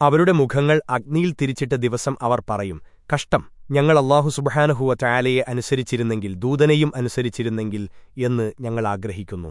അവരുടെ മുഖങ്ങൾ അഗ്നിയിൽ തിരിച്ചിട്ട ദിവസം അവർ പറയും കഷ്ടം ഞങ്ങൾ അള്ളാഹു സുബഹാനഹുവ ചായാലയെ അനുസരിച്ചിരുന്നെങ്കിൽ ദൂതനെയും അനുസരിച്ചിരുന്നെങ്കിൽ എന്ന് ഞങ്ങൾ ആഗ്രഹിക്കുന്നു.